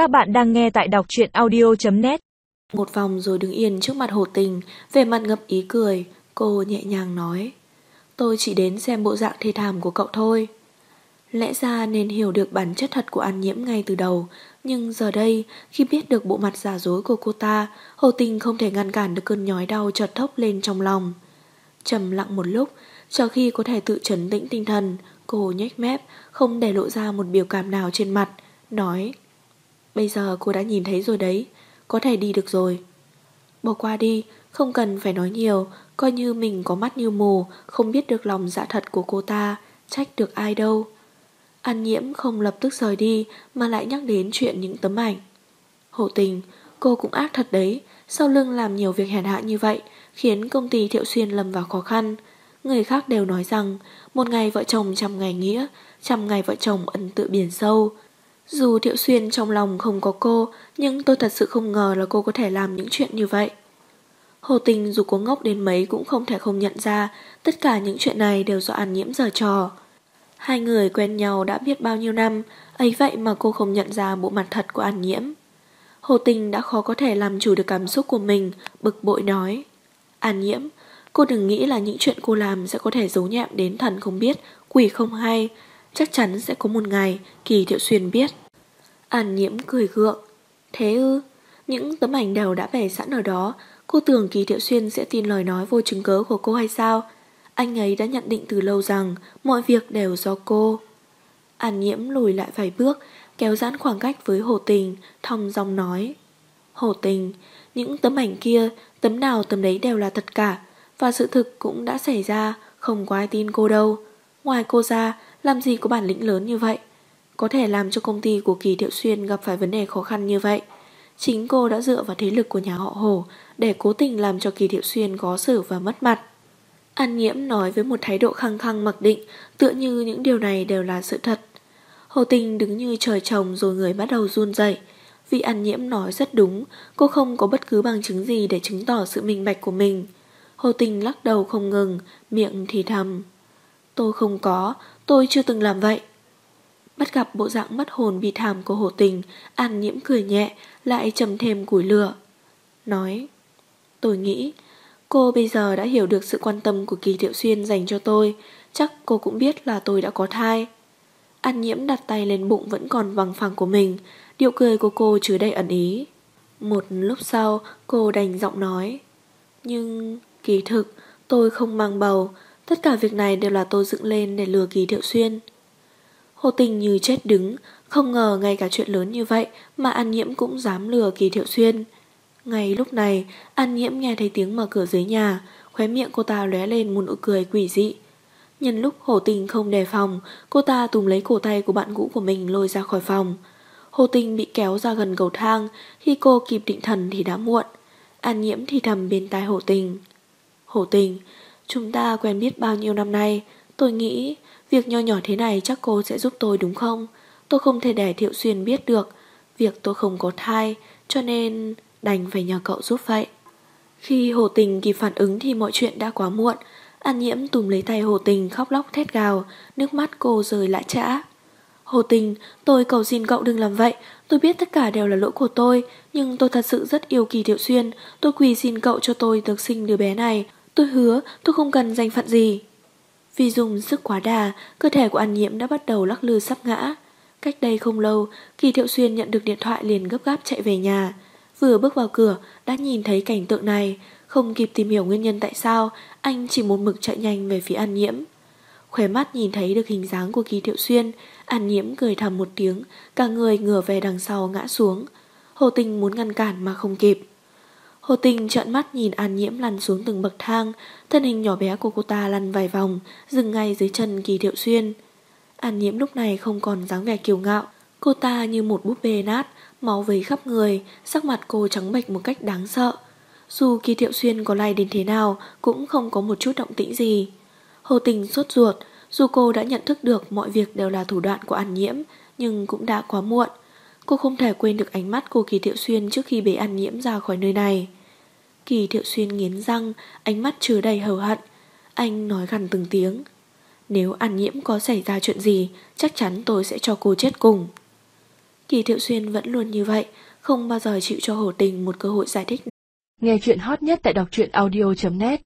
Các bạn đang nghe tại đọc truyện audio.net Một vòng rồi đứng yên trước mặt hồ tình, về mặt ngập ý cười, cô nhẹ nhàng nói. Tôi chỉ đến xem bộ dạng thê thảm của cậu thôi. Lẽ ra nên hiểu được bản chất thật của An Nhiễm ngay từ đầu, nhưng giờ đây, khi biết được bộ mặt giả dối của cô ta, Hồ Tình không thể ngăn cản được cơn nhói đau chợt thốc lên trong lòng. trầm lặng một lúc, cho khi có thể tự trấn tĩnh tinh thần, cô nhếch mép, không để lộ ra một biểu cảm nào trên mặt, nói Bây giờ cô đã nhìn thấy rồi đấy, có thể đi được rồi. Bỏ qua đi, không cần phải nói nhiều, coi như mình có mắt như mù, không biết được lòng dạ thật của cô ta, trách được ai đâu. An nhiễm không lập tức rời đi mà lại nhắc đến chuyện những tấm ảnh. Hổ tình, cô cũng ác thật đấy, sau lưng làm nhiều việc hèn hạ như vậy, khiến công ty Thiệu Xuyên lầm vào khó khăn. Người khác đều nói rằng, một ngày vợ chồng trăm ngày nghĩa, trăm ngày vợ chồng ân tự biển sâu. Dù Thiệu Xuyên trong lòng không có cô, nhưng tôi thật sự không ngờ là cô có thể làm những chuyện như vậy. Hồ Tình dù có ngốc đến mấy cũng không thể không nhận ra tất cả những chuyện này đều do An Nhiễm giở trò. Hai người quen nhau đã biết bao nhiêu năm, ấy vậy mà cô không nhận ra bộ mặt thật của An Nhiễm. Hồ Tình đã khó có thể làm chủ được cảm xúc của mình, bực bội nói. An Nhiễm, cô đừng nghĩ là những chuyện cô làm sẽ có thể giấu nhẹm đến thần không biết, quỷ không hay. Chắc chắn sẽ có một ngày Kỳ Thiệu Xuyên biết. An Nhiễm cười gượng. Thế ư? Những tấm ảnh đều đã bẻ sẵn ở đó, cô tưởng Kỳ Thiệu Xuyên sẽ tin lời nói vô chứng cớ của cô hay sao? Anh ấy đã nhận định từ lâu rằng mọi việc đều do cô. An nhiễm lùi lại vài bước, kéo giãn khoảng cách với Hồ Tình, thong dong nói. Hồ Tình, những tấm ảnh kia, tấm nào tấm đấy đều là thật cả, và sự thực cũng đã xảy ra, không có ai tin cô đâu. Ngoài cô ra, làm gì có bản lĩnh lớn như vậy? Có thể làm cho công ty của Kỳ Thiệu Xuyên gặp phải vấn đề khó khăn như vậy. Chính cô đã dựa vào thế lực của nhà họ Hồ để cố tình làm cho Kỳ Thiệu Xuyên Gó xử và mất mặt. An nhiễm nói với một thái độ khăng khăng mặc định, tựa như những điều này đều là sự thật. Hồ Tình đứng như trời trồng rồi người bắt đầu run dậy. Vì An nhiễm nói rất đúng, cô không có bất cứ bằng chứng gì để chứng tỏ sự minh bạch của mình. Hồ Tình lắc đầu không ngừng, miệng thì thầm. Tôi không có, tôi chưa từng làm vậy. Bắt gặp bộ dạng mất hồn bị thảm của Hồ Tình, An nhiễm cười nhẹ, lại trầm thêm củi lửa. Nói, tôi nghĩ Cô bây giờ đã hiểu được sự quan tâm của Kỳ Thiệu Xuyên dành cho tôi, chắc cô cũng biết là tôi đã có thai. An nhiễm đặt tay lên bụng vẫn còn vằng phẳng của mình, điệu cười của cô chứa đầy ẩn ý. Một lúc sau, cô đành giọng nói. Nhưng, kỳ thực, tôi không mang bầu, tất cả việc này đều là tôi dựng lên để lừa Kỳ Thiệu Xuyên. Hồ tình như chết đứng, không ngờ ngay cả chuyện lớn như vậy mà An nhiễm cũng dám lừa Kỳ Thiệu Xuyên. Ngay lúc này, An Nhiễm nghe thấy tiếng mở cửa dưới nhà, khóe miệng cô ta lóe lên một nụ cười quỷ dị. Nhân lúc Hồ Tình không đề phòng, cô ta tùm lấy cổ tay của bạn cũ của mình lôi ra khỏi phòng. Hồ Tình bị kéo ra gần cầu thang, khi cô kịp định thần thì đã muộn. An Nhiễm thì thầm bên tai Hồ Tình. Hồ Tình, chúng ta quen biết bao nhiêu năm nay, tôi nghĩ việc nho nhỏ thế này chắc cô sẽ giúp tôi đúng không? Tôi không thể để Thiệu Xuyên biết được, việc tôi không có thai, cho nên đành phải nhờ cậu giúp vậy. Khi Hồ Tình kịp phản ứng thì mọi chuyện đã quá muộn. An nhiễm tùm lấy tay Hồ Tình khóc lóc thét gào, nước mắt cô rơi lại chã. Hồ Tình, tôi cầu xin cậu đừng làm vậy, tôi biết tất cả đều là lỗi của tôi, nhưng tôi thật sự rất yêu Kỳ Thiệu Xuyên, tôi quỳ xin cậu cho tôi được sinh đứa bé này, tôi hứa tôi không cần danh phận gì. Vì dùng sức quá đà, cơ thể của An Nhiễm đã bắt đầu lắc lư sắp ngã. Cách đây không lâu, Kỳ Thiệu Xuyên nhận được điện thoại liền gấp gáp chạy về nhà. Vừa bước vào cửa đã nhìn thấy cảnh tượng này, không kịp tìm hiểu nguyên nhân tại sao, anh chỉ một mực chạy nhanh về phía An Nhiễm. Khóe mắt nhìn thấy được hình dáng của Kỳ Thiệu Xuyên, An Nhiễm cười thầm một tiếng, cả người ngửa về đằng sau ngã xuống. Hồ Tình muốn ngăn cản mà không kịp. Hồ Tình trợn mắt nhìn An Nhiễm lăn xuống từng bậc thang, thân hình nhỏ bé của cô ta lăn vài vòng, dừng ngay dưới chân Kỳ Thiệu Xuyên. An Nhiễm lúc này không còn dáng vẻ kiêu ngạo, cô ta như một búp bê nát, máu vấy khắp người, sắc mặt cô trắng bệch một cách đáng sợ. Dù Kỳ Thiệu Xuyên có lay đến thế nào cũng không có một chút động tĩnh gì. Hồ Tình sốt ruột, dù cô đã nhận thức được mọi việc đều là thủ đoạn của An Nhiễm, nhưng cũng đã quá muộn. Cô không thể quên được ánh mắt của Kỳ Thiệu Xuyên trước khi bế An Nhiễm ra khỏi nơi này. Kỳ Thiệu Xuyên nghiến răng, ánh mắt chứa đầy hầu hận. Anh nói gần từng tiếng. Nếu An Nhiễm có xảy ra chuyện gì, chắc chắn tôi sẽ cho cô chết cùng. Kỳ Thiệu Xuyên vẫn luôn như vậy, không bao giờ chịu cho Hồ Tình một cơ hội giải thích. Nghe chuyện hot nhất tại đọc truyện audio.net